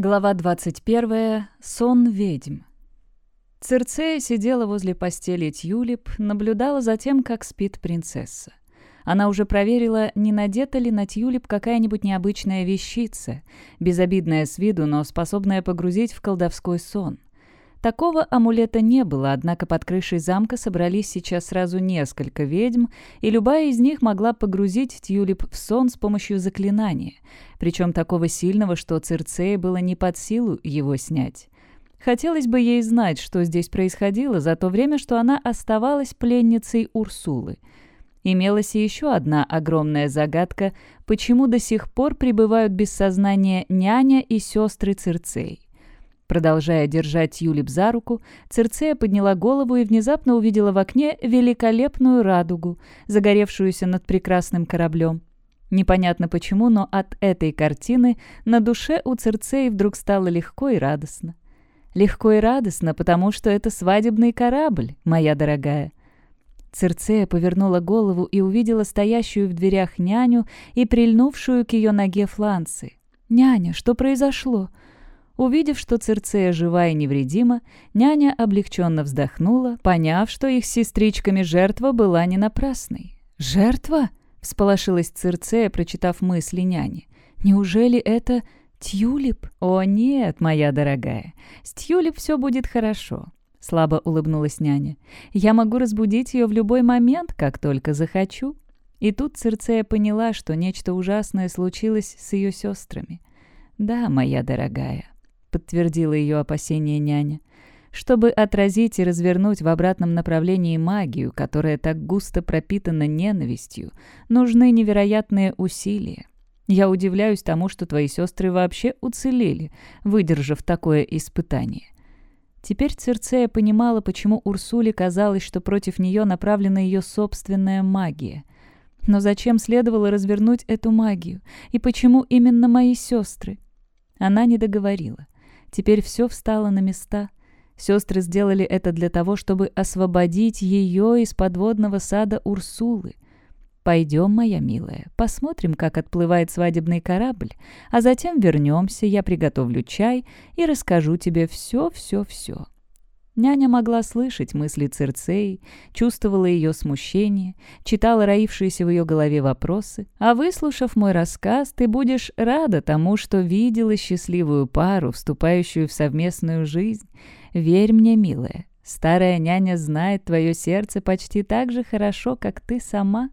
Глава 21. Сон ведьм. Цирцея сидела возле постели Тюлип, наблюдала за тем, как спит принцесса. Она уже проверила, не надета ли на Тюлип какая-нибудь необычная вещица, безобидная с виду, но способная погрузить в колдовской сон. Такого амулета не было, однако под крышей замка собрались сейчас сразу несколько ведьм, и любая из них могла погрузить Тюлип в сон с помощью заклинания, причем такого сильного, что Цирцея было не под силу его снять. Хотелось бы ей знать, что здесь происходило за то время, что она оставалась пленницей Урсулы. Имелась и еще одна огромная загадка, почему до сих пор пребывают без сознания няня и сестры Цирцеи. Продолжая держать Юлип за руку, Церцея подняла голову и внезапно увидела в окне великолепную радугу, загоревшуюся над прекрасным кораблем. Непонятно почему, но от этой картины на душе у Церцеи вдруг стало легко и радостно. Легко и радостно, потому что это свадебный корабль, моя дорогая. Церцея повернула голову и увидела стоящую в дверях няню и прильнувшую к ее ноге фланцы. «Няня, что произошло?» Увидев, что Цирцея жива и невредима, няня облегченно вздохнула, поняв, что их сестричками жертва была не напрасной. «Жертва?» — всполошилась Цирцея, прочитав мысли няни. «Неужели это Тюлип?» «О нет, моя дорогая, с Тюлип все будет хорошо», — слабо улыбнулась няня. «Я могу разбудить ее в любой момент, как только захочу». И тут Цирцея поняла, что нечто ужасное случилось с ее сестрами. «Да, моя дорогая», — подтвердила ее опасение няня. «Чтобы отразить и развернуть в обратном направлении магию, которая так густо пропитана ненавистью, нужны невероятные усилия. Я удивляюсь тому, что твои сестры вообще уцелели, выдержав такое испытание». Теперь Церцея понимала, почему Урсуле казалось, что против нее направлена ее собственная магия. Но зачем следовало развернуть эту магию? И почему именно мои сестры? Она не договорила. Теперь все встало на места. Сестры сделали это для того, чтобы освободить ее из подводного сада Урсулы. «Пойдем, моя милая, посмотрим, как отплывает свадебный корабль, а затем вернемся, я приготовлю чай и расскажу тебе все-все-все». Няня могла слышать мысли Цирцеи, чувствовала ее смущение, читала роившиеся в ее голове вопросы. А выслушав мой рассказ, ты будешь рада тому, что видела счастливую пару, вступающую в совместную жизнь. Верь мне, милая, старая няня знает твое сердце почти так же хорошо, как ты сама.